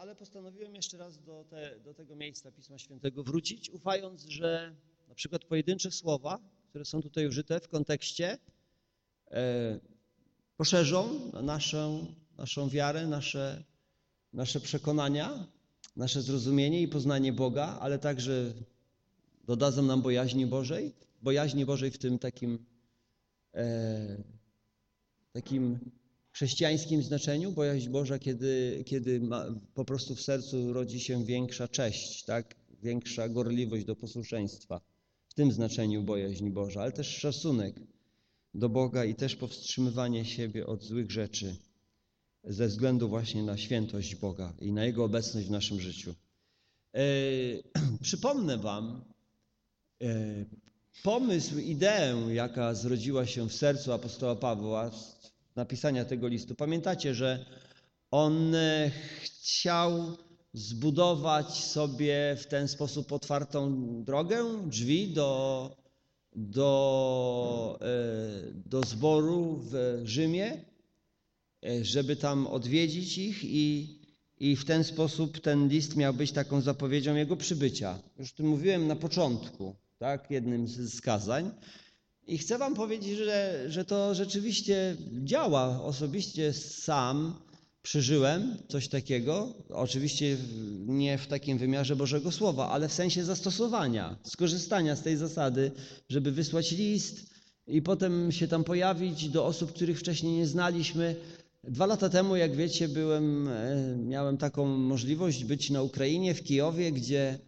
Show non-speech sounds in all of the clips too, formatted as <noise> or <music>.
ale postanowiłem jeszcze raz do, te, do tego miejsca Pisma Świętego wrócić, ufając, że na przykład pojedyncze słowa, które są tutaj użyte w kontekście, e, poszerzą naszą, naszą wiarę, nasze, nasze przekonania, nasze zrozumienie i poznanie Boga, ale także dodadzą nam bojaźni Bożej, bojaźni Bożej w tym takim, e, takim chrześcijańskim znaczeniu, bojaźń Boża, kiedy, kiedy ma, po prostu w sercu rodzi się większa cześć, tak? większa gorliwość do posłuszeństwa. W tym znaczeniu bojaźń Boża, ale też szacunek do Boga i też powstrzymywanie siebie od złych rzeczy ze względu właśnie na świętość Boga i na Jego obecność w naszym życiu. E, <clears throat> przypomnę Wam e, pomysł, ideę, jaka zrodziła się w sercu apostoła Pawła napisania tego listu. Pamiętacie, że on e, chciał zbudować sobie w ten sposób otwartą drogę, drzwi do, do, e, do zboru w Rzymie, e, żeby tam odwiedzić ich i, i w ten sposób ten list miał być taką zapowiedzią jego przybycia. Już tu mówiłem na początku, tak, jednym z skazań. I chcę Wam powiedzieć, że, że to rzeczywiście działa. Osobiście sam przeżyłem coś takiego. Oczywiście nie w takim wymiarze Bożego Słowa, ale w sensie zastosowania, skorzystania z tej zasady, żeby wysłać list i potem się tam pojawić do osób, których wcześniej nie znaliśmy. Dwa lata temu, jak wiecie, byłem, e, miałem taką możliwość być na Ukrainie, w Kijowie, gdzie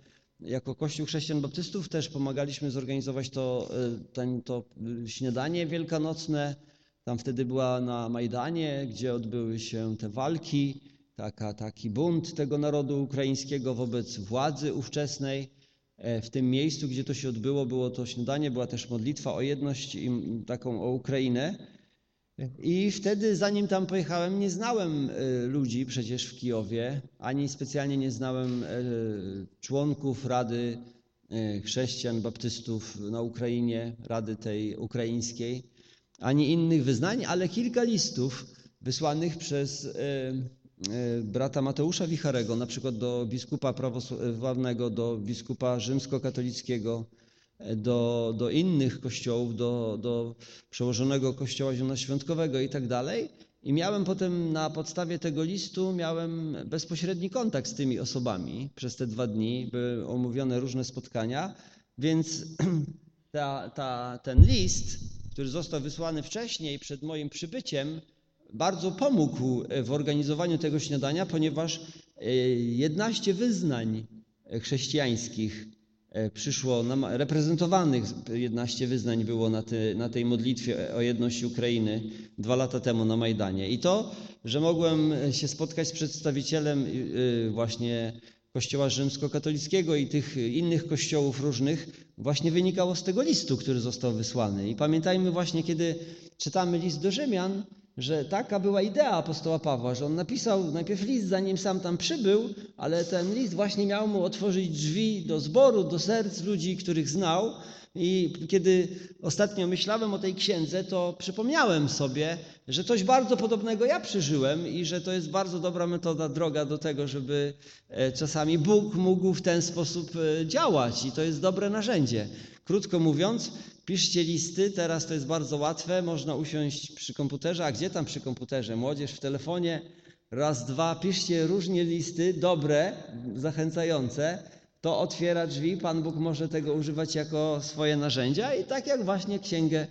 jako Kościół Chrześcijan Baptystów też pomagaliśmy zorganizować to, e, ten, to śniadanie wielkanocne. Tam wtedy była na Majdanie, gdzie odbyły się te walki, taka, taki bunt tego narodu ukraińskiego wobec władzy ówczesnej. E, w tym miejscu, gdzie to się odbyło, było to śniadanie, była też modlitwa o jedność i taką o Ukrainę. I wtedy, zanim tam pojechałem, nie znałem e, ludzi przecież w Kijowie, ani specjalnie nie znałem e, członków Rady e, Chrześcijan Baptystów na Ukrainie, Rady tej ukraińskiej, ani innych wyznań, ale kilka listów wysłanych przez brata Mateusza Wicharego, na przykład do biskupa prawosławnego, do biskupa rzymskokatolickiego, do, do innych kościołów, do, do przełożonego kościoła zielonoświątkowego i tak dalej. I miałem potem na podstawie tego listu, miałem bezpośredni kontakt z tymi osobami przez te dwa dni, były omówione różne spotkania, więc <clears throat> ta, ta, ten list, który został wysłany wcześniej, przed moim przybyciem, bardzo pomógł w organizowaniu tego śniadania, ponieważ 11 e, wyznań chrześcijańskich E, przyszło reprezentowanych 11 wyznań było na, ty, na, tej modlitwie o jedność Ukrainy dwa lata temu na Majdanie. I to, że mogłem się spotkać z przedstawicielem y, y, właśnie Kościoła rzymskokatolickiego i tych innych kościołów różnych, właśnie wynikało z tego listu, który został wysłany. I pamiętajmy właśnie, kiedy czytamy list do Rzymian, że taka była idea apostoła Pawła, że on napisał najpierw list, zanim sam tam przybył, ale ten list właśnie miał mu otworzyć drzwi do zboru, do serc ludzi, których znał. I kiedy ostatnio myślałem o tej księdze, to przypomniałem sobie, że coś bardzo podobnego ja przeżyłem i że to jest bardzo dobra metoda, droga do tego, żeby e, czasami Bóg mógł w ten sposób e, działać i to jest dobre narzędzie. Krótko mówiąc, Piszcie listy, teraz to jest bardzo łatwe, można usiąść przy komputerze, a gdzie tam przy komputerze? Młodzież w telefonie, raz, dwa, piszcie różnie listy, dobre, zachęcające, to otwiera drzwi, Pan Bóg może tego używać jako swoje narzędzia i tak jak właśnie księgę,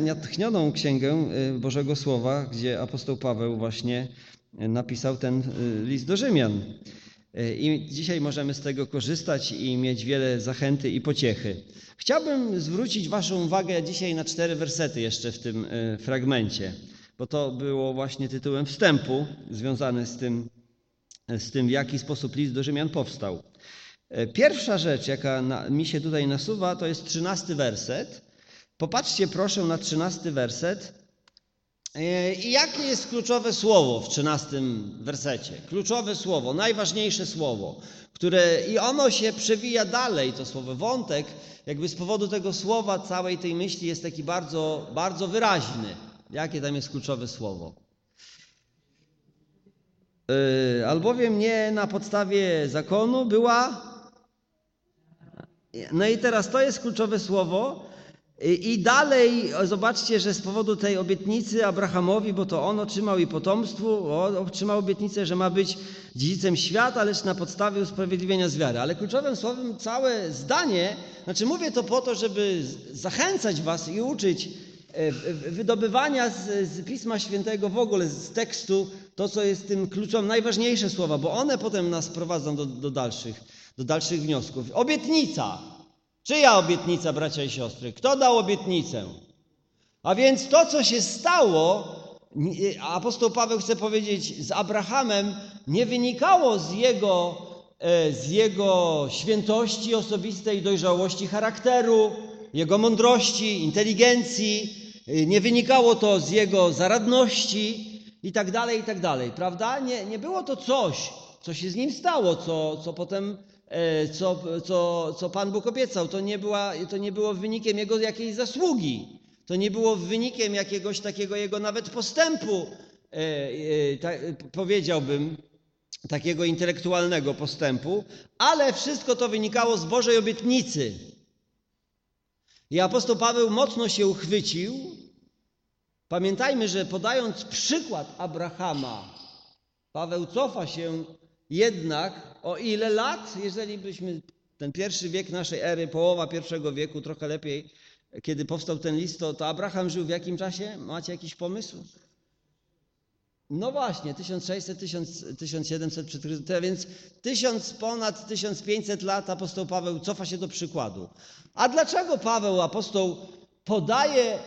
natchnioną księgę y, Bożego Słowa, gdzie apostoł Paweł właśnie napisał ten y, list do Rzymian. Y, I dzisiaj możemy z tego korzystać i mieć wiele zachęty i pociechy. Chciałbym zwrócić Waszą uwagę dzisiaj na cztery wersety jeszcze w tym e, fragmencie, bo to było właśnie tytułem wstępu związany z tym, z tym w jaki sposób list do Rzymian powstał. E, pierwsza rzecz, jaka mi się tutaj nasuwa, to jest trzynasty werset. Popatrzcie proszę na trzynasty werset. E, I jakie jest kluczowe słowo w trzynastym wersecie? Kluczowe słowo, najważniejsze słowo, które i ono się przewija dalej, to słowo wątek, jakby z powodu tego słowa całej tej myśli jest taki bardzo, bardzo wyraźny. Jakie tam jest kluczowe słowo? Yy, albowiem nie na podstawie zakonu była. No i teraz to jest kluczowe słowo. I i dalej zobaczcie, że z powodu tej obietnicy Abrahamowi, bo to on otrzymał i potomstwu, on otrzymał obietnicę, że ma być dziedzicem świata, lecz na podstawie usprawiedliwienia z wiary. Ale kluczowym słowem całe zdanie, znaczy mówię to po to, żeby zachęcać was i uczyć e, wydobywania z, z Pisma Świętego w ogóle, z tekstu, to co jest tym kluczem, najważniejsze słowa, bo one potem nas prowadzą do, do, dalszych, do dalszych wniosków. Obietnica. Czyja obietnica, bracia i siostry? Kto dał obietnicę? A więc to, co się stało, nie- apostoł Paweł chce powiedzieć, z Abrahamem nie wynikało z jego, e, z jego świętości osobistej, dojrzałości charakteru, jego mądrości, inteligencji, e, nie wynikało to z jego zaradności i tak dalej, i tak dalej, prawda? Nie, nie było to coś, co się z nim stało, co, co potem, e, co, co, co Pan Bóg obiecał. To nie, była, to nie było wynikiem jego jakiejś zasługi. To nie było wynikiem jakiegoś takiego jego nawet postępu, e, e, powiedziałbym, takiego intelektualnego postępu, ale wszystko to wynikało z Bożej obietnicy. I apostoł Paweł mocno się uchwycił. Pamiętajmy, że podając przykład Abrahama, Paweł cofa się jednak o ile lat, jeżeli byśmy ten pierwszy wiek naszej ery, połowa pierwszego wieku, trochę lepiej, kiedy powstał ten list, to, to Abraham żył w jakim czasie? Macie jakiś pomysł? No właśnie, 1600, 1000, 1700 przed Chrystusem, więc 1000, ponad 1500 lat apostoł Paweł cofa się do przykładu. A dlaczego Paweł, apostoł, podaje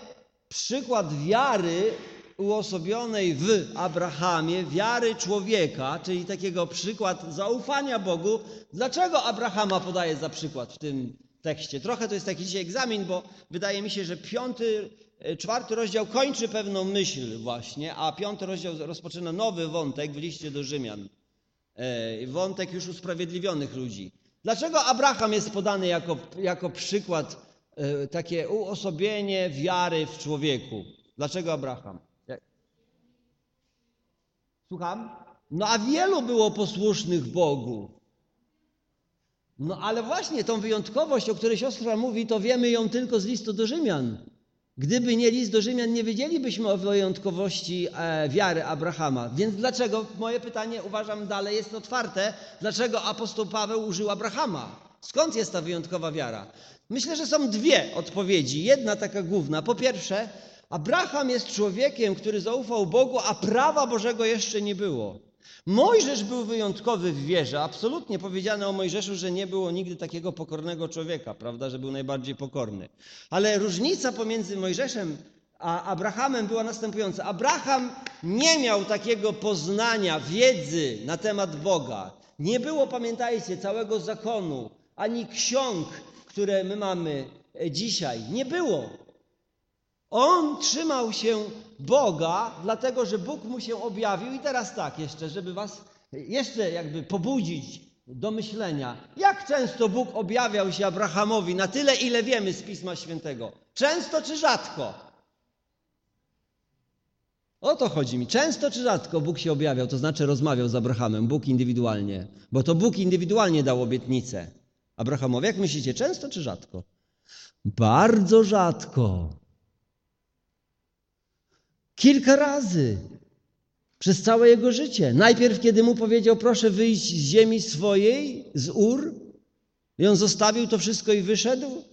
przykład wiary uosobionej w Abrahamie, wiary człowieka, czyli takiego przykład zaufania Bogu? Dlaczego Abrahama podaje za przykład w tym tekście? Trochę to jest taki dzisiaj egzamin, bo wydaje mi się, że piąty, e, czwarty rozdział kończy pewną myśl właśnie, a piąty rozdział rozpoczyna nowy wątek w liście do Rzymian. E, Wątek już usprawiedliwionych ludzi. Dlaczego Abraham jest podany jako, jako przykład, e, takie uosobienie wiary w człowieku? Dlaczego Abraham? Słucham? No a wielu było posłusznych Bogu. No ale właśnie tą wyjątkowość, o której siostra mówi, to wiemy ją tylko z listu do Rzymian. Gdyby nie list do Rzymian, nie wiedzielibyśmy o wyjątkowości e, wiary Abrahama. Więc dlaczego, moje pytanie uważam dalej jest otwarte, dlaczego apostoł Paweł użył Abrahama? Skąd jest ta wyjątkowa wiara? Myślę, że są dwie odpowiedzi. Jedna taka główna. Po pierwsze, Abraham jest człowiekiem, który zaufał Bogu, a prawa Bożego jeszcze nie było. Mojżesz był wyjątkowy w wierze. Absolutnie powiedziane o Mojżeszu, że nie było nigdy takiego pokornego człowieka, prawda, że był najbardziej pokorny. Ale różnica pomiędzy Mojżeszem a Abrahamem była następująca. Abraham nie miał takiego poznania, wiedzy na temat Boga. Nie było, pamiętajcie, całego zakonu, ani ksiąg, które my mamy dzisiaj. Nie było. On trzymał się Boga, dlatego że Bóg mu się objawił. I teraz tak jeszcze, żeby was jeszcze jakby pobudzić do myślenia. Jak często Bóg objawiał się Abrahamowi na tyle, ile wiemy z Pisma Świętego? Często czy rzadko? O to chodzi mi. Często czy rzadko Bóg się objawiał, to znaczy rozmawiał z Abrahamem, Bóg indywidualnie. Bo to Bóg indywidualnie dał obietnicę Abrahamowi. Jak myślicie, często czy rzadko? Bardzo rzadko. Kilka razy przez całe jego życie. Najpierw, kiedy mu powiedział, proszę wyjść z ziemi swojej, z Ur, i on zostawił to wszystko i wyszedł.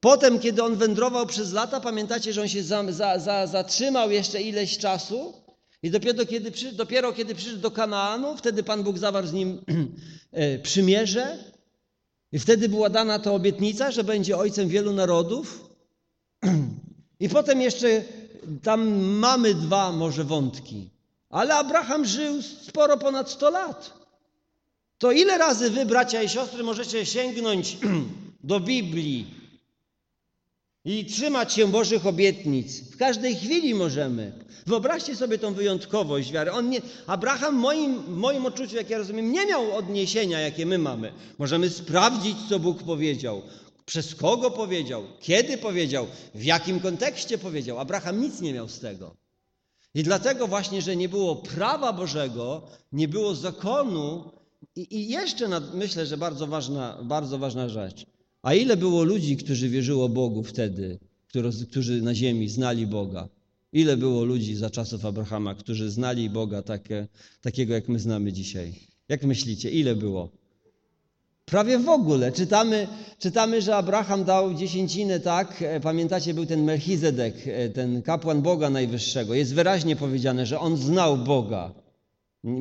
Potem, kiedy on wędrował przez lata, pamiętacie, że on się za, za, za, zatrzymał jeszcze ileś czasu i dopiero kiedy, dopiero kiedy przyszedł do Kanaanu, wtedy Pan Bóg zawarł z nim <clears throat> e, przymierze i wtedy była dana ta obietnica, że będzie ojcem wielu narodów. <clears throat> I potem jeszcze tam mamy dwa może wątki. Ale Abraham żył sporo ponad 100 lat. To ile razy wy, bracia i siostry, możecie sięgnąć <clears throat> do Biblii i trzymać się Bożych obietnic? W każdej chwili możemy. Wyobraźcie sobie tą wyjątkowość wiary. On nie, Abraham w moim, moim odczuciu, jak ja rozumiem, nie miał odniesienia, jakie my mamy. Możemy sprawdzić, co Bóg powiedział. Przez kogo powiedział, kiedy powiedział, w jakim kontekście powiedział. Abraham nic nie miał z tego. I dlatego właśnie, że nie było prawa Bożego, nie było zakonu i, i jeszcze nad, myślę, że bardzo ważna, bardzo ważna rzecz. A ile było ludzi, którzy wierzyło Bogu wtedy, którzy, którzy na ziemi znali Boga? Ile było ludzi za czasów Abrahama, którzy znali Boga takie, takiego, jak my znamy dzisiaj? Jak myślicie, ile było? Prawie w ogóle. Czytamy, czytamy, że Abraham dał dziesięcinę, tak? E, pamiętacie, był ten Melchizedek, e, ten kapłan Boga Najwyższego. Jest wyraźnie powiedziane, że on znał Boga.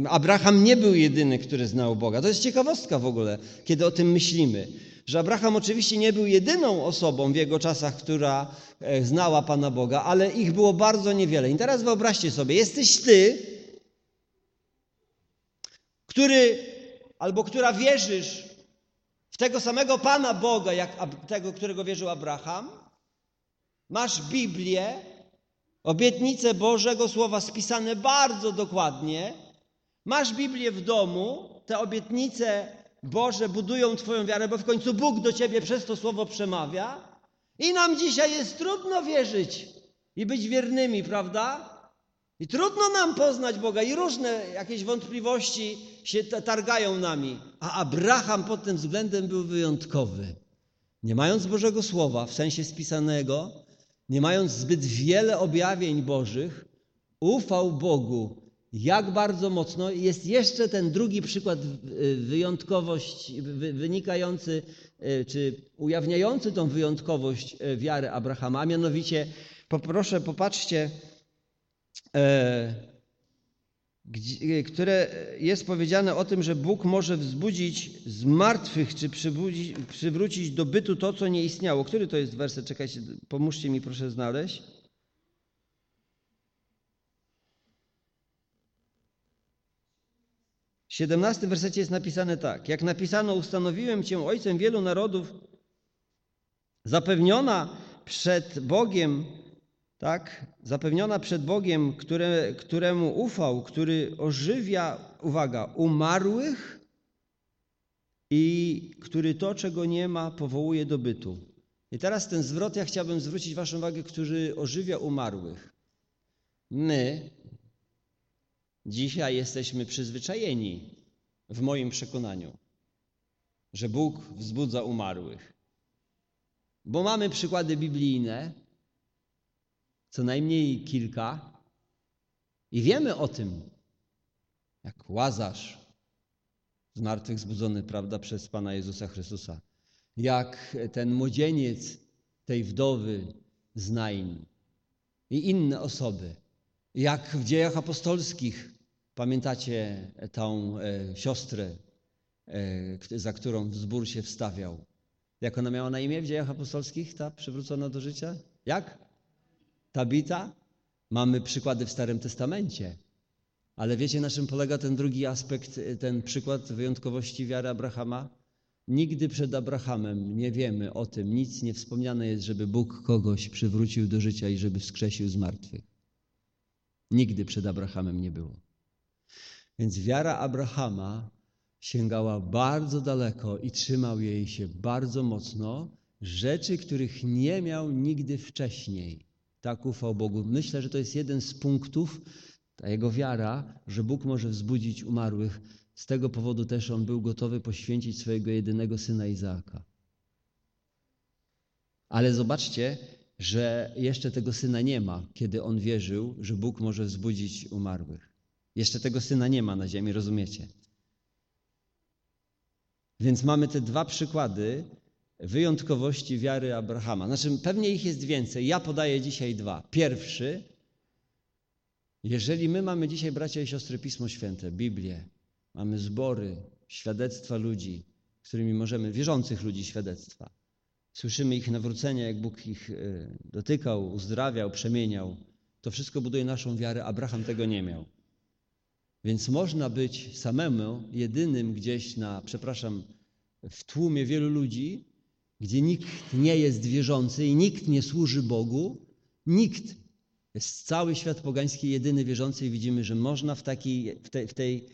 Abraham nie był jedyny, który znał Boga. To jest ciekawostka w ogóle, kiedy o tym myślimy. Że Abraham oczywiście nie był jedyną osobą w jego czasach, która e, znała Pana Boga, ale ich było bardzo niewiele. I teraz wyobraźcie sobie, jesteś ty, który albo która wierzysz w tego samego Pana Boga, jak tego, którego wierzył Abraham. Masz Biblię, obietnice Bożego Słowa spisane bardzo dokładnie. Masz Biblię w domu, te obietnice Boże budują Twoją wiarę, bo w końcu Bóg do Ciebie przez to Słowo przemawia. I nam dzisiaj jest trudno wierzyć i być wiernymi, prawda? I trudno nam poznać Boga i różne jakieś wątpliwości się targają nami. A Abraham pod tym względem był wyjątkowy. Nie mając Bożego Słowa w sensie spisanego, nie mając zbyt wiele objawień Bożych, ufał Bogu jak bardzo mocno. Jest jeszcze ten drugi przykład y, wyjątkowość wynikający y, czy ujawniający tą wyjątkowość y, wiary Abrahama, a mianowicie poproszę, popatrzcie które jest powiedziane o tym, że Bóg może wzbudzić z martwych, czy przywrócić do bytu to, co nie istniało. Który to jest werset? Czekajcie, pomóżcie mi proszę znaleźć. W 17 wersecie jest napisane tak. Jak napisano, ustanowiłem Cię ojcem wielu narodów, zapewniona przed Bogiem tak, zapewniona przed Bogiem, które, któremu ufał, który ożywia, uwaga, umarłych i który to, czego nie ma, powołuje do bytu. I teraz ten zwrot ja chciałbym zwrócić Waszą uwagę, który ożywia umarłych. My dzisiaj jesteśmy przyzwyczajeni, w moim przekonaniu, że Bóg wzbudza umarłych. Bo mamy przykłady biblijne, co najmniej kilka i wiemy o tym, jak Łazarz zmartwychwzbudzony, prawda, przez Pana Jezusa Chrystusa, jak ten młodzieniec tej wdowy z Nain i inne osoby, jak w dziejach apostolskich, pamiętacie tą e, siostrę, e, za którą zbór się wstawiał. Jak ona miała na imię w dziejach apostolskich, ta przywrócona do życia? Jak? Tabita, mamy przykłady w Starym Testamencie. Ale wiecie, na czym polega ten drugi aspekt, ten przykład wyjątkowości wiary Abrahama? Nigdy przed Abrahamem nie wiemy o tym, nic nie wspomniane jest, żeby Bóg kogoś przywrócił do życia i żeby wskrzesił z martwych. Nigdy przed Abrahamem nie było. Więc wiara Abrahama sięgała bardzo daleko i trzymał jej się bardzo mocno, rzeczy, których nie miał nigdy wcześniej tak ufał Bogu. Myślę, że to jest jeden z punktów, ta jego wiara, że Bóg może wzbudzić umarłych. Z tego powodu też on był gotowy poświęcić swojego jedynego syna Izaaka. Ale zobaczcie, że jeszcze tego syna nie ma, kiedy on wierzył, że Bóg może wzbudzić umarłych. Jeszcze tego syna nie ma na ziemi, rozumiecie? Więc mamy te dwa przykłady, wyjątkowości wiary Abrahama. Znaczy, pewnie ich jest więcej. Ja podaję dzisiaj dwa. Pierwszy, jeżeli my mamy dzisiaj, bracia i siostry, Pismo Święte, Biblię, mamy zbory, świadectwa ludzi, którymi możemy, wierzących ludzi świadectwa. Słyszymy ich nawrócenia, jak Bóg ich e, dotykał, uzdrawiał, przemieniał. To wszystko buduje naszą wiarę. Abraham tego nie miał. Więc można być samemu, jedynym gdzieś na, przepraszam, w tłumie wielu ludzi, gdzie nikt nie jest wierzący i nikt nie służy Bogu, nikt, jest cały świat pogański jedyny wierzący i widzimy, że można w, takiej, w, tej, w, tej,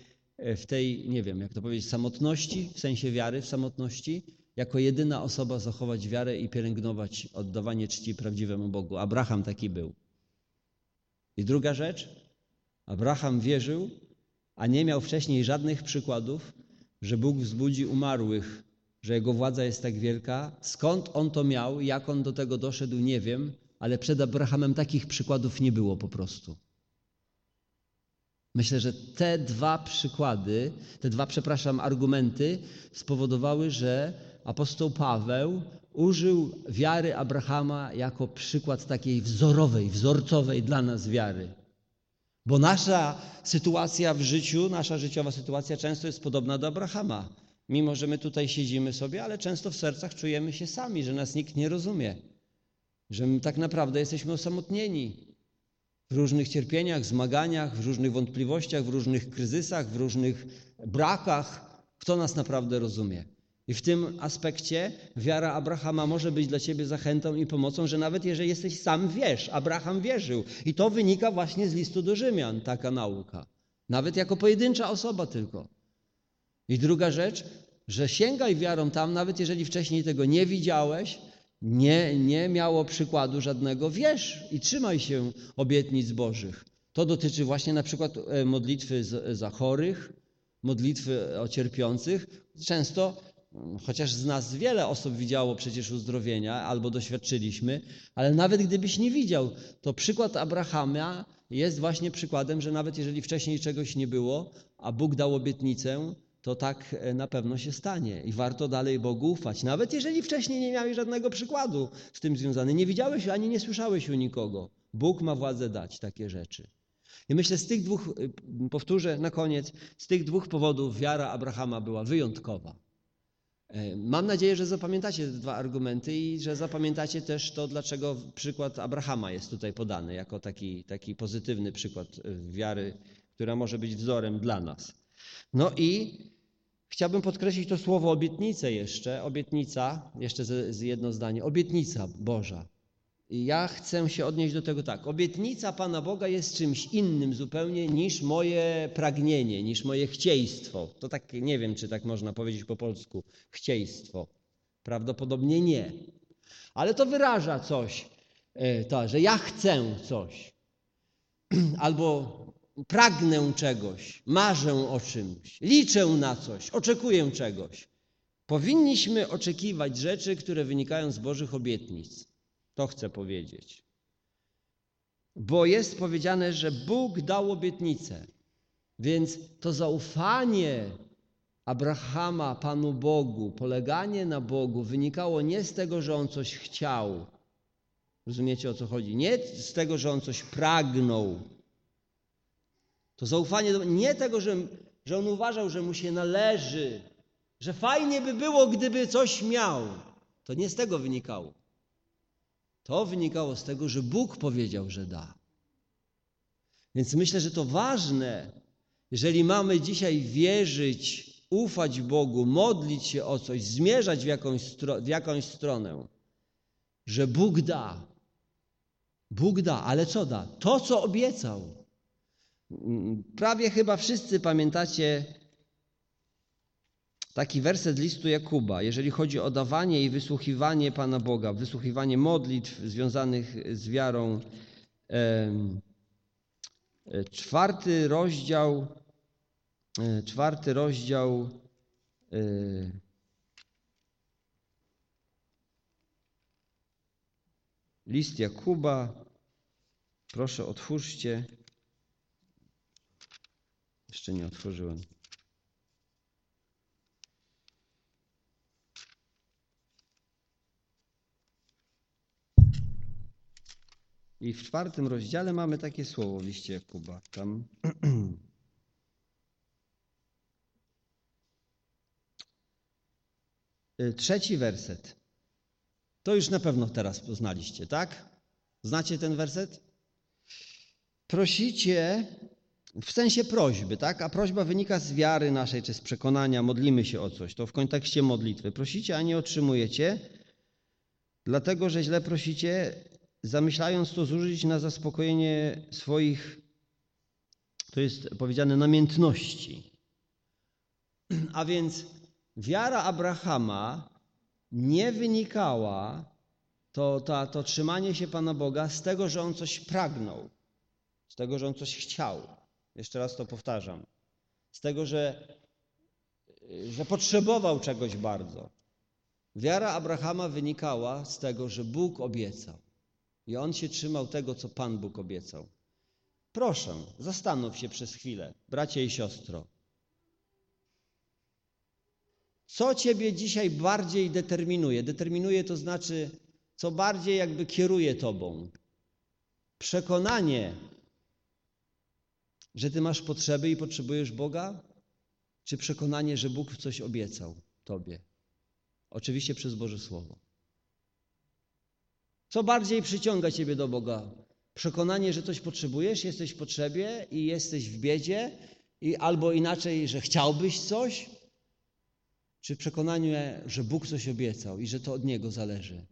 w tej, nie wiem, jak to powiedzieć, samotności, w sensie wiary, w samotności, jako jedyna osoba zachować wiarę i pielęgnować oddawanie czci prawdziwemu Bogu. Abraham taki był. I druga rzecz, Abraham wierzył, a nie miał wcześniej żadnych przykładów, że Bóg wzbudzi umarłych, że jego władza jest tak wielka. Skąd on to miał, jak on do tego doszedł, nie wiem, ale przed Abrahamem takich przykładów nie było po prostu. Myślę, że te dwa przykłady, te dwa, przepraszam, argumenty spowodowały, że apostoł Paweł użył wiary Abrahama jako przykład takiej wzorowej, wzorcowej dla nas wiary. Bo nasza sytuacja w życiu, nasza życiowa sytuacja często jest podobna do Abrahama. Mimo, że my tutaj siedzimy sobie, ale często w sercach czujemy się sami, że nas nikt nie rozumie, że my tak naprawdę jesteśmy osamotnieni w różnych cierpieniach, zmaganiach, w różnych wątpliwościach, w różnych kryzysach, w różnych brakach. Kto nas naprawdę rozumie? I w tym aspekcie wiara Abrahama może być dla ciebie zachętą i pomocą, że nawet jeżeli jesteś sam wiesz, Abraham wierzył. I to wynika właśnie z listu do Rzymian, taka nauka. Nawet jako pojedyncza osoba tylko. I druga rzecz, że sięgaj wiarą tam, nawet jeżeli wcześniej tego nie widziałeś, nie, nie miało przykładu żadnego, wierz i trzymaj się obietnic Bożych. To dotyczy właśnie na przykład e, modlitwy za chorych, modlitwy o cierpiących. Często Chociaż z nas wiele osób widziało przecież uzdrowienia albo doświadczyliśmy, ale nawet gdybyś nie widział, to przykład Abrahama jest właśnie przykładem, że nawet jeżeli wcześniej czegoś nie było, a Bóg dał obietnicę, to tak e, na pewno się stanie i warto dalej Bogu ufać. Nawet jeżeli wcześniej nie miałeś żadnego przykładu z tym związany, nie widziałeś ani nie słyszałeś u nikogo. Bóg ma władzę dać takie rzeczy. I myślę, z tych dwóch, e, powtórzę na koniec, z tych dwóch powodów wiara Abrahama była wyjątkowa. E, mam nadzieję, że zapamiętacie te dwa argumenty i że zapamiętacie też to, dlaczego przykład Abrahama jest tutaj podany jako taki, taki pozytywny przykład wiary, która może być wzorem dla nas. No i chciałbym podkreślić to słowo obietnicę jeszcze. Obietnica, jeszcze z, z jedno zdanie. Obietnica Boża. Ja chcę się odnieść do tego tak. Obietnica Pana Boga jest czymś innym zupełnie niż moje pragnienie, niż moje chcieństwo. To tak, nie wiem, czy tak można powiedzieć po polsku. Chcieństwo. Prawdopodobnie nie. Ale to wyraża coś, e, to, że ja chcę coś. <clears throat> Albo pragnę czegoś, marzę o czymś, liczę na coś, oczekuję czegoś. Powinniśmy oczekiwać rzeczy, które wynikają z Bożych obietnic. To chcę powiedzieć. Bo jest powiedziane, że Bóg dał obietnicę. Więc to zaufanie Abrahama Panu Bogu, poleganie na Bogu wynikało nie z tego, że on coś chciał. Rozumiecie o co chodzi? Nie z tego, że on coś pragnął. To zaufanie nie tego, że, że on uważał, że mu się należy, że fajnie by było, gdyby coś miał. To nie z tego wynikało. To wynikało z tego, że Bóg powiedział, że da. Więc myślę, że to ważne, jeżeli mamy dzisiaj wierzyć, ufać Bogu, modlić się o coś, zmierzać w jakąś, w jakąś stronę, że Bóg da. Bóg da, ale co da? To, co obiecał. Prawie chyba wszyscy pamiętacie taki werset listu Jakuba, jeżeli chodzi o dawanie i wysłuchiwanie Pana Boga, wysłuchiwanie modlitw związanych z wiarą. Czwarty rozdział, e, czwarty rozdział e, list Jakuba. Proszę, otwórzcie. Jeszcze nie otworzyłem. I w czwartym rozdziale mamy takie słowo w liście Jakuba. Tam <clears throat> trzeci werset. To już na pewno teraz poznaliście, tak? Znacie ten werset? Prosicie w sensie prośby, tak? A prośba wynika z wiary naszej czy z przekonania, modlimy się o coś. To w kontekście modlitwy. Prosicie, a nie otrzymujecie, dlatego że źle prosicie, zamyślając to zużyć na zaspokojenie swoich, to jest powiedziane, namiętności. A więc wiara Abrahama nie wynikała, to, to, to trzymanie się Pana Boga z tego, że on coś pragnął, z tego, że on coś chciał. Jeszcze raz to powtarzam. Z tego, że, że potrzebował czegoś bardzo. Wiara Abrahama wynikała z tego, że Bóg obiecał. I on się trzymał tego, co Pan Bóg obiecał. Proszę, zastanów się przez chwilę, bracie i siostro. Co ciebie dzisiaj bardziej determinuje? Determinuje to znaczy, co bardziej jakby kieruje tobą. Przekonanie, że ty masz potrzeby i potrzebujesz Boga, czy przekonanie, że Bóg coś obiecał tobie? Oczywiście przez Boże Słowo. Co bardziej przyciąga ciebie do Boga? Przekonanie, że coś potrzebujesz, jesteś w potrzebie i jesteś w biedzie, i albo inaczej, że chciałbyś coś, czy przekonanie, że Bóg coś obiecał i że to od Niego zależy?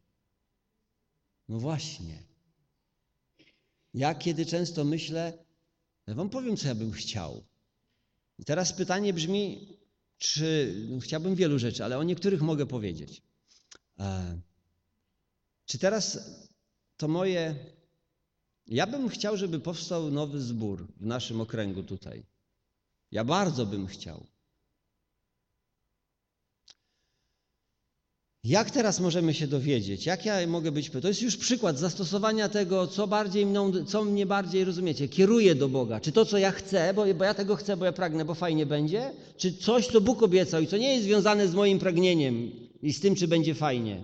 No właśnie. Ja kiedy często myślę, ja Wam powiem, co ja bym chciał. I teraz pytanie brzmi, czy no chciałbym wielu rzeczy, ale o niektórych mogę powiedzieć. E, czy teraz to moje. Ja bym chciał, żeby powstał nowy zbór w naszym okręgu tutaj. Ja bardzo bym chciał. Jak teraz możemy się dowiedzieć? Jak ja mogę być. To jest już przykład zastosowania tego, co, bardziej mną, co mnie bardziej, rozumiecie, kieruje do Boga. Czy to, co ja chcę, bo, bo ja tego chcę, bo ja pragnę, bo fajnie będzie? Czy coś, co Bóg obiecał i co nie jest związane z moim pragnieniem i z tym, czy będzie fajnie?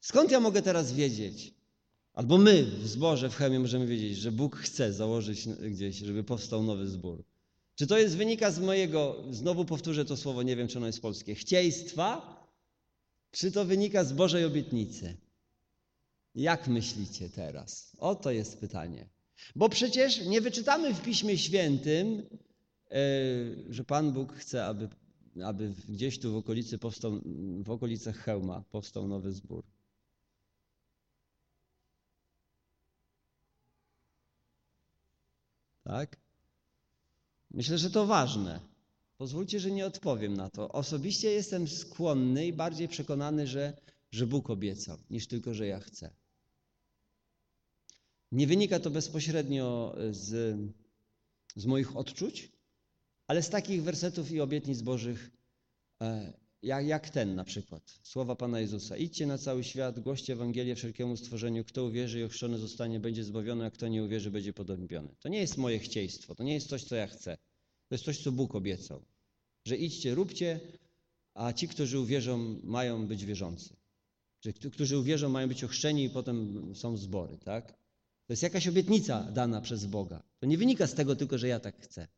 Skąd ja mogę teraz wiedzieć? Albo my w zborze, w chemie możemy wiedzieć, że Bóg chce założyć gdzieś, żeby powstał nowy zbór. Czy to jest wynika z mojego, znowu powtórzę to słowo, nie wiem czy ono jest polskie, chcieństwa, czy to wynika z Bożej obietnicy? Jak myślicie teraz? Oto jest pytanie. Bo przecież nie wyczytamy w Piśmie Świętym, e, że Pan Bóg chce, aby, aby gdzieś tu w okolicy powstał, w okolicach Chełma powstał nowy zbór. Tak? Myślę, że to ważne. Pozwólcie, że nie odpowiem na to. Osobiście jestem skłonny i bardziej przekonany, że, że Bóg obiecał, niż tylko, że ja chcę. Nie wynika to bezpośrednio z, z moich odczuć, ale z takich wersetów i obietnic Bożych, e, jak, jak ten na przykład. Słowa Pana Jezusa. Idźcie na cały świat, głoście Ewangelię wszelkiemu stworzeniu. Kto uwierzy i ochrzczony zostanie, będzie zbawiony, a kto nie uwierzy, będzie podąbiony. To nie jest moje chcieństwo, to nie jest coś, co ja chcę. To jest coś, co Bóg obiecał. Że idźcie, róbcie, a ci, którzy uwierzą, mają być wierzący. Że którzy uwierzą, mają być ochrzczeni i potem są zbory, tak? To jest jakaś obietnica dana przez Boga. To nie wynika z tego tylko, że ja tak chcę.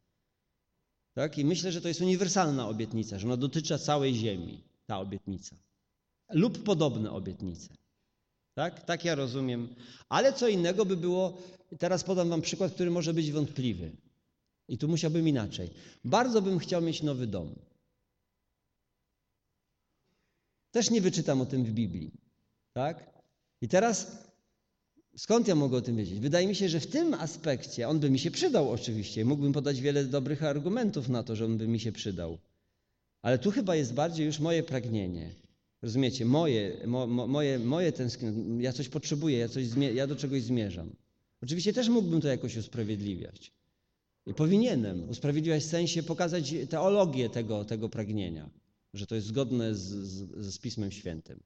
Tak? I myślę, że to jest uniwersalna obietnica, że ona dotyczy całej ziemi, ta obietnica. Lub podobne obietnice. Tak? tak ja rozumiem. Ale co innego by było, teraz podam Wam przykład, który może być wątpliwy. I tu musiałbym inaczej. Bardzo bym chciał mieć nowy dom. Też nie wyczytam o tym w Biblii. Tak? I teraz skąd ja mogę o tym wiedzieć? Wydaje mi się, że w tym aspekcie on by mi się przydał oczywiście. Mógłbym podać wiele dobrych argumentów na to, że on by mi się przydał. Ale tu chyba jest bardziej już moje pragnienie. Rozumiecie? Moje, mo, moje, moje tęsknoty. Ja coś potrzebuję, ja, coś ja do czegoś zmierzam. Oczywiście też mógłbym to jakoś usprawiedliwiać. I powinienem usprawiedliwiać w sensie pokazać teologię tego, tego pragnienia, że to jest zgodne z, z, z Pismem Świętym.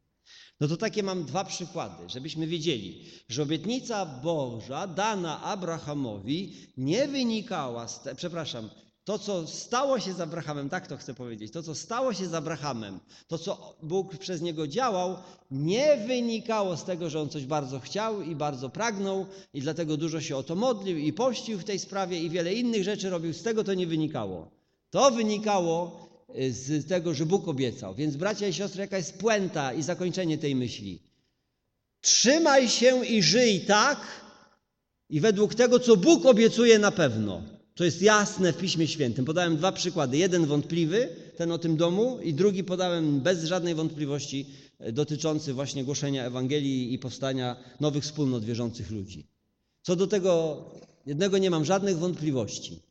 No to takie mam dwa przykłady, żebyśmy wiedzieli, że obietnica Boża dana Abrahamowi nie wynikała z, te, przepraszam, to, co stało się z Abrahamem, tak to chcę powiedzieć, to, co stało się z Abrahamem, to, co Bóg przez niego działał, nie wynikało z tego, że on coś bardzo chciał i bardzo pragnął i dlatego dużo się o to modlił i pościł w tej sprawie i wiele innych rzeczy robił. Z tego to nie wynikało. To wynikało z tego, że Bóg obiecał. Więc bracia i siostry, jaka jest puenta i zakończenie tej myśli? Trzymaj się i żyj tak i według tego, co Bóg obiecuje na pewno. To jest jasne w Piśmie Świętym. Podałem dwa przykłady. Jeden wątpliwy, ten o tym domu, i drugi podałem bez żadnej wątpliwości e, dotyczący właśnie głoszenia Ewangelii i powstania nowych wspólnot wierzących ludzi. Co do tego jednego nie mam żadnych wątpliwości.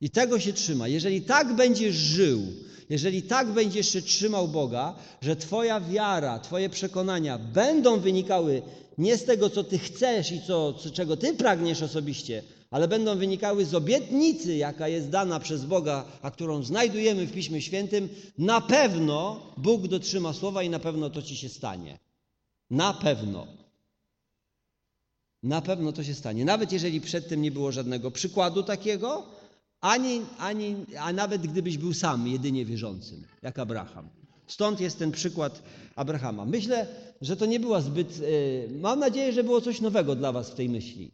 I tego się trzyma. Jeżeli tak będziesz żył, jeżeli tak będziesz się trzymał Boga, że Twoja wiara, Twoje przekonania będą wynikały nie z tego, co Ty chcesz i co, czego Ty pragniesz osobiście, ale będą wynikały z obietnicy, jaka jest dana przez Boga, a którą znajdujemy w Piśmie Świętym, na pewno Bóg dotrzyma słowa i na pewno to ci się stanie. Na pewno. Na pewno to się stanie. Nawet jeżeli przedtem nie było żadnego przykładu takiego, ani, ani, a nawet gdybyś był sam jedynie wierzącym, jak Abraham. Stąd jest ten przykład Abrahama. Myślę, że to nie była zbyt. y, Mam nadzieję, że było coś nowego dla Was w tej myśli.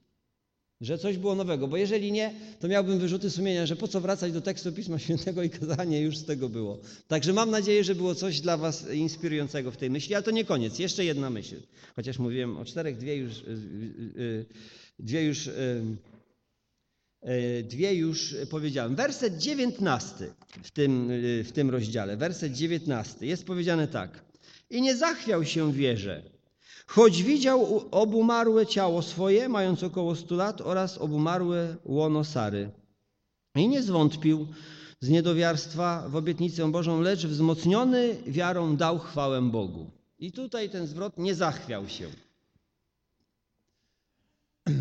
Że coś było nowego, bo jeżeli nie, to miałbym wyrzuty sumienia, że po co wracać do tekstu Pisma Świętego i kazanie już z tego było. Także mam nadzieję, że było coś dla Was inspirującego w tej myśli, ale to nie koniec. Jeszcze jedna myśl. Chociaż mówiłem o czterech, dwie już, y, y, dwie już, dwie już powiedziałem. Werset dziewiętnasty w tym, y, w tym rozdziale, werset dziewiętnasty jest powiedziane tak. I nie zachwiał się wierze, choć widział obumarłe ciało swoje, mając około stu lat, oraz obumarłe łono Sary. I nie zwątpił z niedowiarstwa w obietnicę Bożą, lecz wzmocniony wiarą dał chwałę Bogu. I tutaj ten zwrot nie zachwiał się. <clears throat>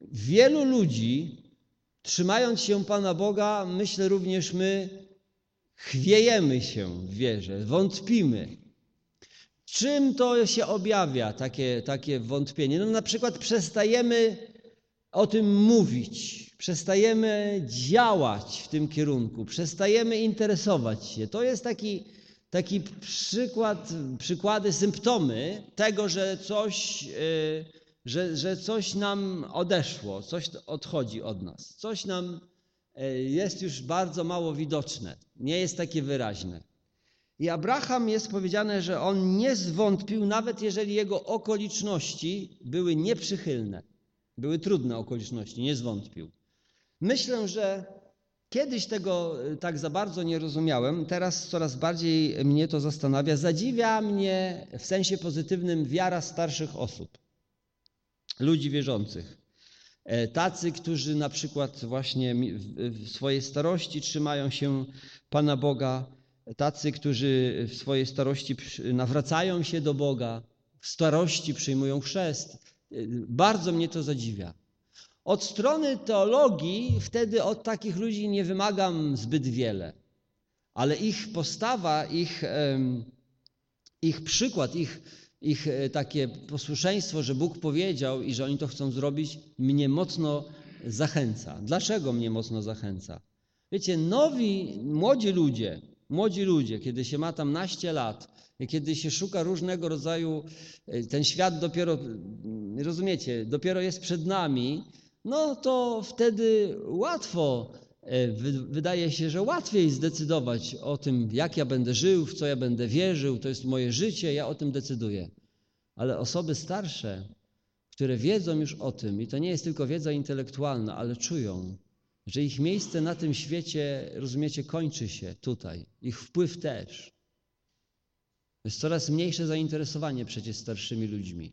Wielu ludzi, trzymając się Pana Boga, myślę również my, chwiejemy się w wierze, wątpimy. Czym to się objawia, takie, takie wątpienie? No na przykład przestajemy o tym mówić, przestajemy działać w tym kierunku, przestajemy interesować się. To jest taki, taki przykład, przykłady, symptomy tego, że coś, yy, że, że coś nam odeszło, coś odchodzi od nas, coś nam yy, jest już bardzo mało widoczne, nie jest takie wyraźne. I Abraham jest powiedziane, że on nie zwątpił, nawet jeżeli jego okoliczności były nieprzychylne, były trudne okoliczności, nie zwątpił. Myślę, że kiedyś tego y, tak za bardzo nie rozumiałem, teraz coraz bardziej mnie to zastanawia. Zadziwia mnie w sensie pozytywnym wiara starszych osób, ludzi wierzących. E, Tacy, którzy na przykład właśnie w swojej starości trzymają się Pana Boga, tacy, którzy w swojej starości nawracają się do Boga, w starości przyjmują chrzest. Y, Bardzo mnie to zadziwia. Od strony teologii wtedy od takich ludzi nie wymagam zbyt wiele, ale ich postawa, ich, ich przykład, ich, ich e, takie posłuszeństwo, że Bóg powiedział i że oni to chcą zrobić, mnie mocno zachęca. Dlaczego mnie mocno zachęca? Wiecie, nowi, młodzi ludzie, młodzi ludzie, kiedy się ma tam naście lat, kiedy się szuka różnego rodzaju, e, ten świat dopiero, rozumiecie, dopiero jest przed nami, no to wtedy łatwo, wydaje się, że łatwiej zdecydować o tym, jak ja będę żył, w co ja będę wierzył, to jest moje życie, ja o tym decyduję. Ale osoby starsze, które wiedzą już o tym, i to nie jest tylko wiedza intelektualna, ale czują, że ich miejsce na tym świecie, rozumiecie, kończy się tutaj, ich wpływ też. Jest coraz mniejsze zainteresowanie przecież starszymi ludźmi.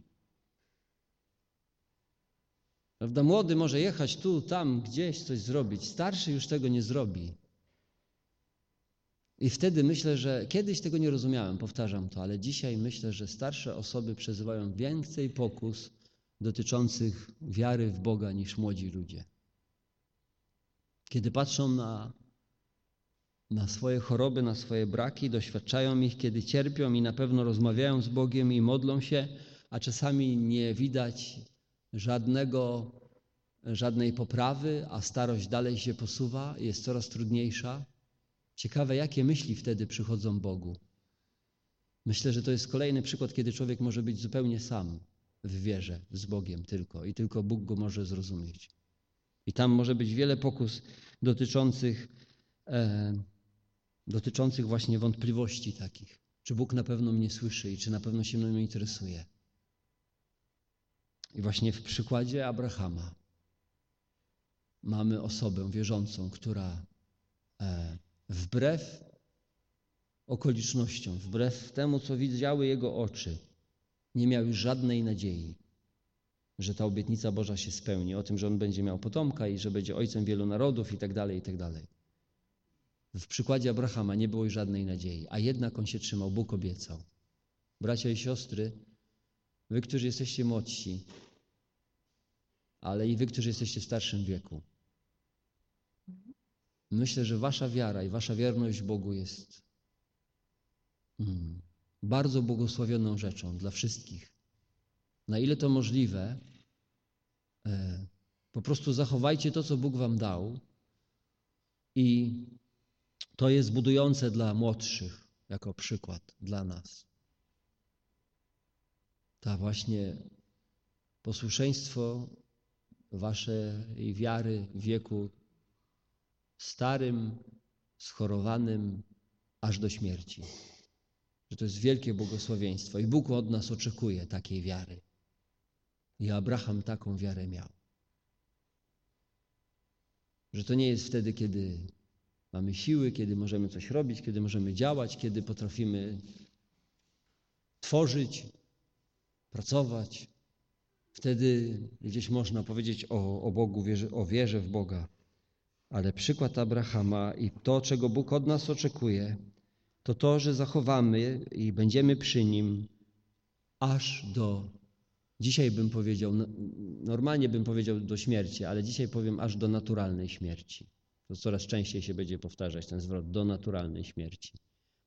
Prawda? Młody może jechać tu, tam, gdzieś coś zrobić. Starszy już tego nie zrobi. I wtedy myślę, że kiedyś tego nie rozumiałem, powtarzam to, ale dzisiaj myślę, że starsze osoby przeżywają więcej pokus dotyczących wiary w Boga niż młodzi ludzie. Kiedy patrzą na, na swoje choroby, na swoje braki, doświadczają ich, kiedy cierpią i na pewno rozmawiają z Bogiem i modlą się, a czasami nie widać żadnego, żadnej poprawy, a starość dalej się posuwa, jest coraz trudniejsza. Ciekawe, jakie myśli wtedy przychodzą Bogu. Myślę, że to jest kolejny przykład, kiedy człowiek może być zupełnie sam w wierze z Bogiem tylko i tylko Bóg go może zrozumieć. I tam może być wiele pokus dotyczących, e, dotyczących właśnie wątpliwości takich. Czy Bóg na pewno mnie słyszy i czy na pewno się mną interesuje. I właśnie w przykładzie Abrahama mamy osobę wierzącą, która e, wbrew okolicznościom, wbrew temu, co widziały jego oczy, nie miał już żadnej nadziei, że ta obietnica Boża się spełni, o tym, że on będzie miał potomka i że będzie ojcem wielu narodów i tak dalej, i tak dalej. W przykładzie Abrahama nie było już żadnej nadziei, a jednak on się trzymał, Bóg obiecał. Bracia i siostry, wy, którzy jesteście młodsi, ale i wy, którzy jesteście w starszym wieku. Myślę, że wasza wiara i wasza wierność Bogu jest mm, bardzo błogosławioną rzeczą dla wszystkich. Na ile to możliwe, e, po prostu zachowajcie to, co Bóg wam dał i to jest budujące dla młodszych, jako przykład dla nas. Ta właśnie posłuszeństwo waszej wiary w wieku starym, schorowanym aż do śmierci. Że to jest wielkie błogosławieństwo i Bóg od nas oczekuje takiej wiary. I Abraham taką wiarę miał. Że to nie jest wtedy, kiedy mamy siły, kiedy możemy coś robić, kiedy możemy działać, kiedy potrafimy tworzyć, pracować. Wtedy gdzieś można powiedzieć o, o Bogu, o wierze w Boga. Ale przykład Abrahama i to, czego Bóg od nas oczekuje, to to, że zachowamy i będziemy przy Nim aż do, dzisiaj bym powiedział, no, normalnie bym powiedział do śmierci, ale dzisiaj powiem aż do naturalnej śmierci. To coraz częściej się będzie powtarzać ten zwrot, do naturalnej śmierci.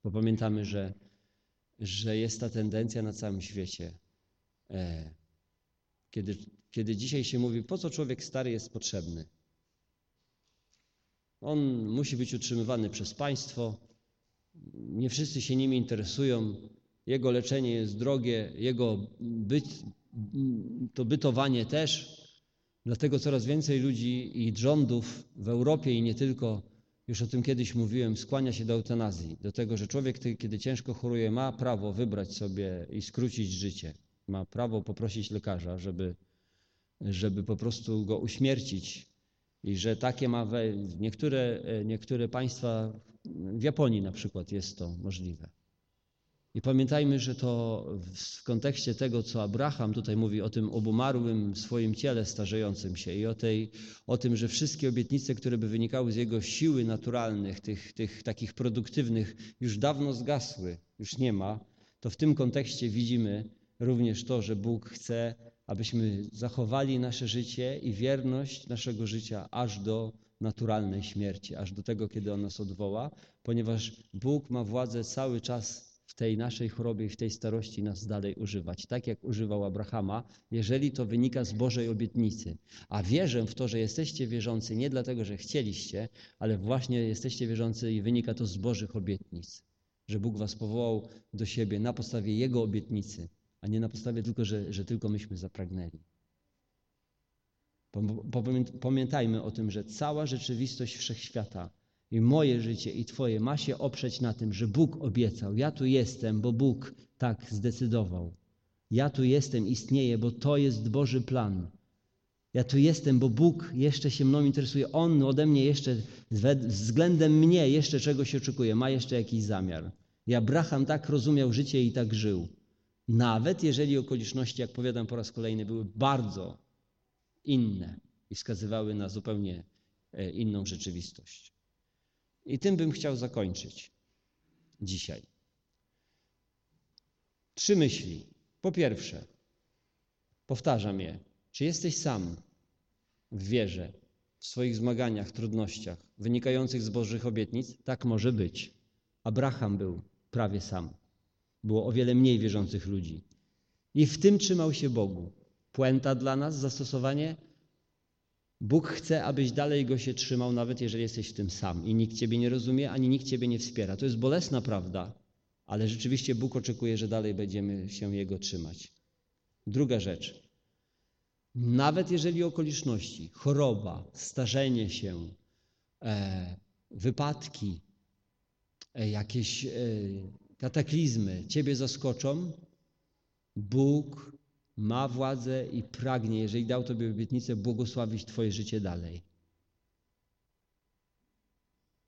Bo pamiętamy, że, że jest ta tendencja na całym świecie. E, kiedy, kiedy dzisiaj się mówi, po co człowiek stary jest potrzebny? On musi być utrzymywany przez państwo. Nie wszyscy się nimi interesują. Jego leczenie jest drogie, jego byt, to bytowanie też. Dlatego coraz więcej ludzi i rządów w Europie i nie tylko, już o tym kiedyś mówiłem, skłania się do eutanazji. Do tego, że człowiek, kiedy ciężko choruje, ma prawo wybrać sobie i skrócić życie. Ma prawo poprosić lekarza, żeby, żeby po prostu go uśmiercić i że takie ma we, niektóre, niektóre państwa, w Japonii na przykład jest to możliwe. I pamiętajmy, że to w kontekście tego, co Abraham tutaj mówi o tym obumarłym swoim ciele starzejącym się i o, tej, o tym, że wszystkie obietnice, które by wynikały z jego siły naturalnych, tych, tych takich produktywnych, już dawno zgasły, już nie ma, to w tym kontekście widzimy również to, że Bóg chce abyśmy zachowali nasze życie i wierność naszego życia aż do naturalnej śmierci, aż do tego, kiedy On nas odwoła, ponieważ Bóg ma władzę cały czas w tej naszej chorobie i w tej starości nas dalej używać, tak jak używał Abrahama, jeżeli to wynika z Bożej obietnicy. A wierzę w to, że jesteście wierzący nie dlatego, że chcieliście, ale właśnie jesteście wierzący i wynika to z Bożych obietnic, że Bóg was powołał do siebie na podstawie Jego obietnicy, a nie na podstawie tylko, że, że tylko myśmy zapragnęli. Pamiętajmy o tym, że cała rzeczywistość wszechświata i moje życie i Twoje ma się oprzeć na tym, że Bóg obiecał. Ja tu jestem, bo Bóg tak zdecydował. Ja tu jestem, istnieję, bo to jest Boży plan. Ja tu jestem, bo Bóg jeszcze się mną interesuje. On ode mnie jeszcze, względem mnie jeszcze czegoś oczekuje, ma jeszcze jakiś zamiar. I Abraham tak rozumiał życie i tak żył. Nawet jeżeli okoliczności, jak powiadam po raz kolejny, były bardzo inne i wskazywały na zupełnie e, inną rzeczywistość. I tym bym chciał zakończyć dzisiaj. Trzy myśli. Po pierwsze, powtarzam je. Czy jesteś sam w wierze, w swoich zmaganiach, trudnościach wynikających z Bożych obietnic? Tak może być. Abraham był prawie sam. Było o wiele mniej wierzących ludzi. I w tym trzymał się Bogu. Puenta dla nas, zastosowanie. Bóg chce, abyś dalej go się trzymał, nawet jeżeli jesteś w tym sam i nikt ciebie nie rozumie, ani nikt ciebie nie wspiera. To jest bolesna prawda, ale rzeczywiście Bóg oczekuje, że dalej będziemy się Jego trzymać. Druga rzecz. Nawet jeżeli okoliczności, choroba, starzenie się, e, wypadki, e, jakieś e, kataklizmy Ciebie zaskoczą, Bóg ma władzę i pragnie, jeżeli dał Tobie obietnicę, błogosławić Twoje życie dalej.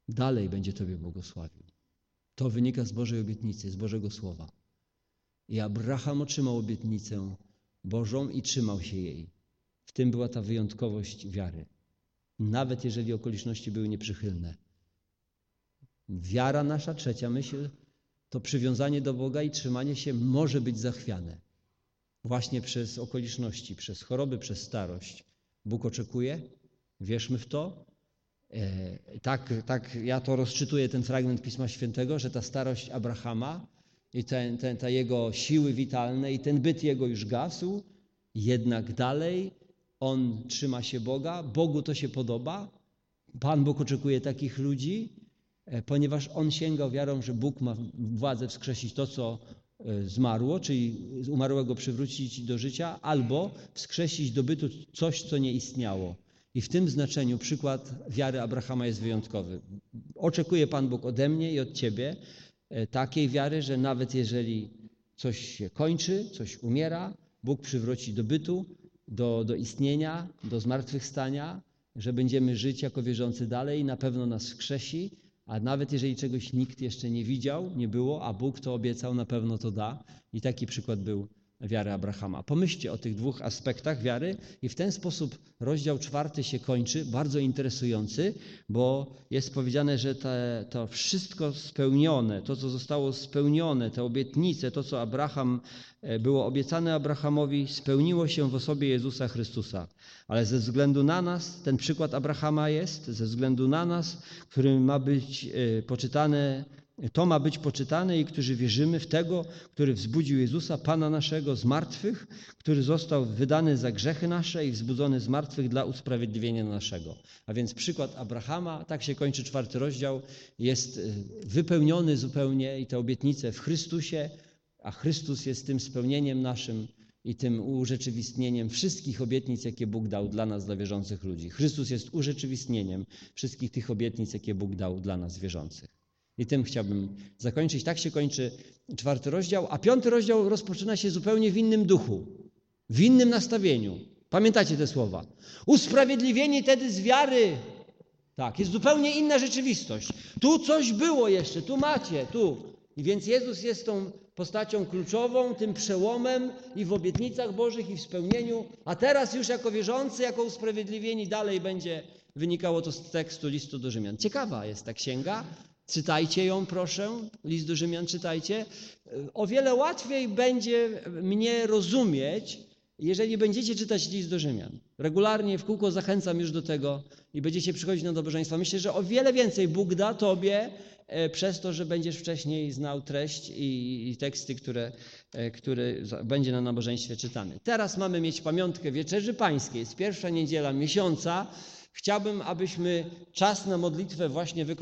Dalej będzie Tobie błogosławił. To wynika z Bożej obietnicy, z Bożego Słowa. I Abraham otrzymał obietnicę Bożą i trzymał się jej. W tym była ta wyjątkowość wiary. Nawet jeżeli okoliczności były nieprzychylne. Wiara nasza, trzecia myśl, to przywiązanie do Boga i trzymanie się może być zachwiane. Właśnie przez okoliczności, przez choroby, przez starość. Bóg oczekuje, wierzmy w to. E, Tak, tak ja to rozczytuję, ten fragment Pisma Świętego, że ta starość Abrahama i ten, ten, te jego siły witalne i ten byt jego już gasł, jednak dalej on trzyma się Boga, Bogu to się podoba, Pan Bóg oczekuje takich ludzi, ponieważ on sięgał wiarą, że Bóg ma władzę wskrzesić to, co e, zmarło, czyli umarłego przywrócić do życia, albo wskrzesić do bytu coś, co nie istniało. I w tym znaczeniu przykład wiary Abrahama jest wyjątkowy. Oczekuje Pan Bóg ode mnie i od Ciebie e, takiej wiary, że nawet jeżeli coś się kończy, coś umiera, Bóg przywróci do bytu, do, do istnienia, do zmartwychwstania, że będziemy żyć jako wierzący dalej i na pewno nas wskrzesi, a nawet jeżeli czegoś nikt jeszcze nie widział, nie było, a Bóg to obiecał, na pewno to da. I taki przykład był wiary Abrahama. Pomyślcie o tych dwóch aspektach wiary i w ten sposób rozdział czwarty się kończy, bardzo interesujący, bo jest powiedziane, że te, to wszystko spełnione, to co zostało spełnione, te obietnice, to co Abraham e, było obiecane Abrahamowi, spełniło się w osobie Jezusa Chrystusa. Ale ze względu na nas, ten przykład Abrahama jest, ze względu na nas, który ma być e, poczytany to ma być poczytane i którzy wierzymy w tego, który wzbudził Jezusa, Pana naszego, z martwych, który został wydany za grzechy nasze i wzbudzony z martwych dla usprawiedliwienia naszego. A więc przykład Abrahama, tak się kończy czwarty rozdział, jest y, wypełniony zupełnie i te obietnice w Chrystusie, a Chrystus jest tym spełnieniem naszym i tym urzeczywistnieniem wszystkich obietnic, jakie Bóg dał dla nas, dla wierzących ludzi. Chrystus jest urzeczywistnieniem wszystkich tych obietnic, jakie Bóg dał dla nas, wierzących. I tym chciałbym zakończyć. Tak się kończy czwarty rozdział, a piąty rozdział rozpoczyna się zupełnie w innym duchu, w innym nastawieniu. Pamiętacie te słowa? Usprawiedliwieni tedy z wiary. Tak, jest zupełnie inna rzeczywistość. Tu coś było jeszcze, tu macie, tu. I więc Jezus jest tą postacią kluczową, tym przełomem i w obietnicach Bożych, i w spełnieniu. A teraz już jako wierzący, jako usprawiedliwieni dalej będzie wynikało to z tekstu listu do Rzymian. Ciekawa jest ta księga. Czytajcie ją, proszę. List do Rzymian czytajcie. O wiele łatwiej będzie mnie rozumieć, jeżeli będziecie czytać list do Rzymian. Regularnie w kółko zachęcam już do tego i będziecie przychodzić na nabożeństwa. Myślę, że o wiele więcej Bóg da Tobie e, przez to, że będziesz wcześniej znał treść i, teksty, które, e, które będzie na nabożeństwie czytany. Teraz mamy mieć pamiątkę Wieczerzy Pańskiej. Jest pierwsza niedziela miesiąca. Chciałbym, abyśmy czas na modlitwę właśnie wykonali.